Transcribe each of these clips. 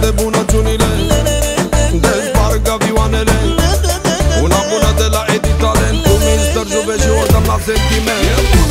toate bunăciunile Desparg avioanele Una bună de la Edi Talent Cu Mr. Juve și o dăm la sentiment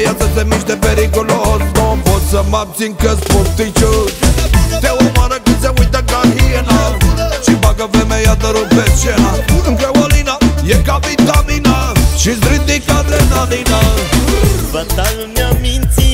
începe femeia să se miște periculos. Nu pot să mă abțin că sporticios Te omoară când se uită ca hiena. Și bagă femeia dărul pe scena În creolina e ca vitamina Și-ți ridică adrenalina Fata îmi mințile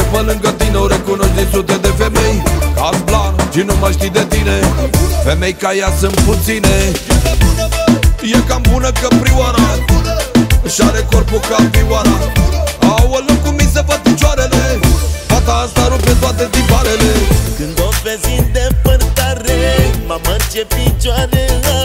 ei Când trece pe lângă tine o recunoști din sute de femei. Ca blan și nu mai știi de tine? Femei ca ea sunt puține. E cam bună că prioara Și are corpul ca vioara Aoleu cum mi se văd picioarele. Fata asta rupe toate tiparele Când o vezi în depărtare Mamă ce picioare are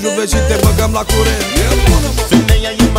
joc juve și te băgăm la curent. Femeia e